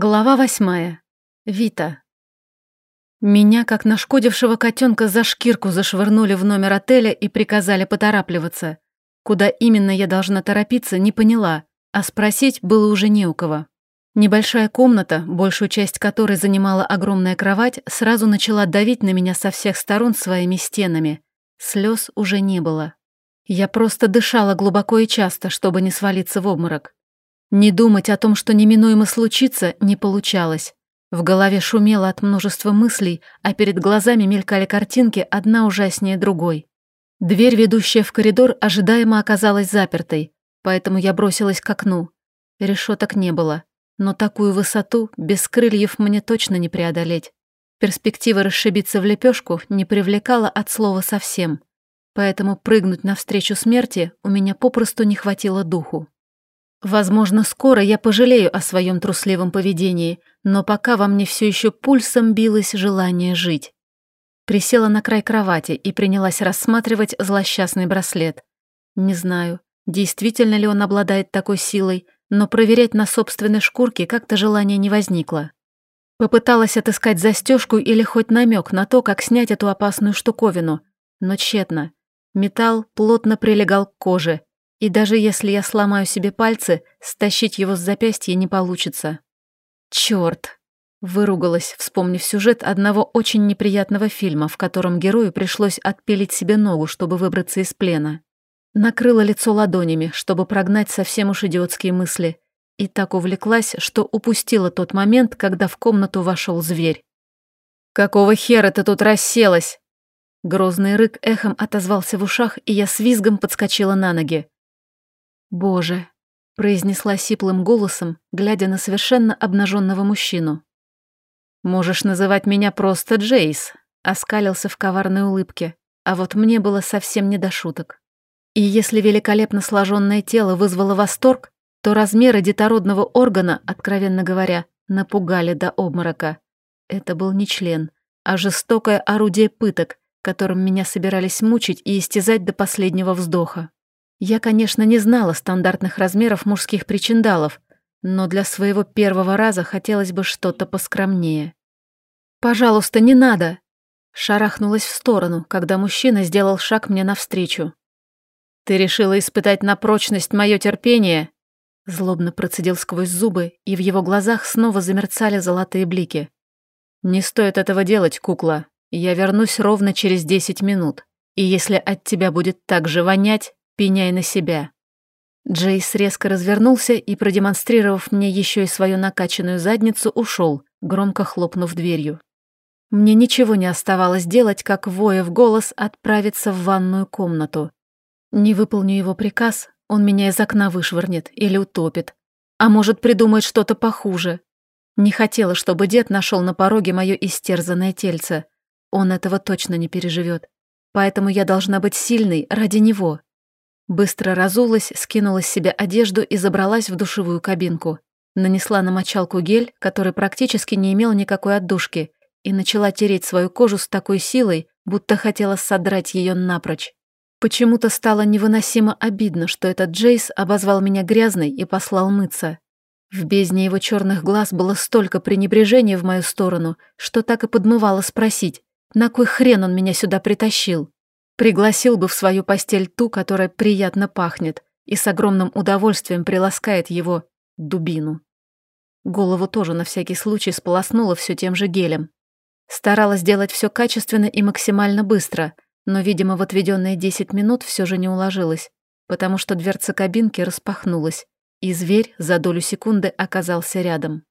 Глава восьмая. Вита. Меня, как нашкодившего котенка, за шкирку зашвырнули в номер отеля и приказали поторапливаться. Куда именно я должна торопиться, не поняла, а спросить было уже не у кого. Небольшая комната, большую часть которой занимала огромная кровать, сразу начала давить на меня со всех сторон своими стенами. Слез уже не было. Я просто дышала глубоко и часто, чтобы не свалиться в обморок. Не думать о том, что неминуемо случится, не получалось. В голове шумело от множества мыслей, а перед глазами мелькали картинки, одна ужаснее другой. Дверь, ведущая в коридор, ожидаемо оказалась запертой, поэтому я бросилась к окну. Решеток не было, но такую высоту без крыльев мне точно не преодолеть. Перспектива расшибиться в лепешку не привлекала от слова совсем, поэтому прыгнуть навстречу смерти у меня попросту не хватило духу. Возможно, скоро я пожалею о своем трусливом поведении, но пока во мне все еще пульсом билось желание жить. Присела на край кровати и принялась рассматривать злосчастный браслет. Не знаю, действительно ли он обладает такой силой, но проверять на собственной шкурке как-то желания не возникло. Попыталась отыскать застежку или хоть намек на то, как снять эту опасную штуковину, но тщетно. Металл плотно прилегал к коже, и даже если я сломаю себе пальцы, стащить его с запястья не получится. Чёрт! Выругалась, вспомнив сюжет одного очень неприятного фильма, в котором герою пришлось отпилить себе ногу, чтобы выбраться из плена. Накрыла лицо ладонями, чтобы прогнать совсем уж идиотские мысли, и так увлеклась, что упустила тот момент, когда в комнату вошел зверь. «Какого хера ты тут расселась?» Грозный рык эхом отозвался в ушах, и я с визгом подскочила на ноги. «Боже», — произнесла сиплым голосом, глядя на совершенно обнаженного мужчину. «Можешь называть меня просто Джейс», — оскалился в коварной улыбке, а вот мне было совсем не до шуток. И если великолепно сложенное тело вызвало восторг, то размеры детородного органа, откровенно говоря, напугали до обморока. Это был не член, а жестокое орудие пыток, которым меня собирались мучить и истязать до последнего вздоха. Я, конечно, не знала стандартных размеров мужских причиндалов, но для своего первого раза хотелось бы что-то поскромнее. «Пожалуйста, не надо!» Шарахнулась в сторону, когда мужчина сделал шаг мне навстречу. «Ты решила испытать на прочность мое терпение?» Злобно процедил сквозь зубы, и в его глазах снова замерцали золотые блики. «Не стоит этого делать, кукла. Я вернусь ровно через десять минут, и если от тебя будет так же вонять, пеняй на себя. Джейс резко развернулся и, продемонстрировав мне еще и свою накачанную задницу, ушел, громко хлопнув дверью. Мне ничего не оставалось делать, как, воя в голос, отправиться в ванную комнату. Не выполню его приказ, он меня из окна вышвырнет или утопит. А может, придумает что-то похуже. Не хотела, чтобы дед нашел на пороге мое истерзанное тельце. Он этого точно не переживет. Поэтому я должна быть сильной ради него. Быстро разулась, скинула с себя одежду и забралась в душевую кабинку. Нанесла на мочалку гель, который практически не имел никакой отдушки, и начала тереть свою кожу с такой силой, будто хотела содрать ее напрочь. Почему-то стало невыносимо обидно, что этот Джейс обозвал меня грязной и послал мыться. В бездне его черных глаз было столько пренебрежения в мою сторону, что так и подмывало спросить, на кой хрен он меня сюда притащил. Пригласил бы в свою постель ту, которая приятно пахнет, и с огромным удовольствием приласкает его дубину. Голову тоже на всякий случай сполоснула все тем же гелем. Старалась делать все качественно и максимально быстро, но, видимо, в отведенные 10 минут все же не уложилась, потому что дверца кабинки распахнулась, и зверь за долю секунды оказался рядом.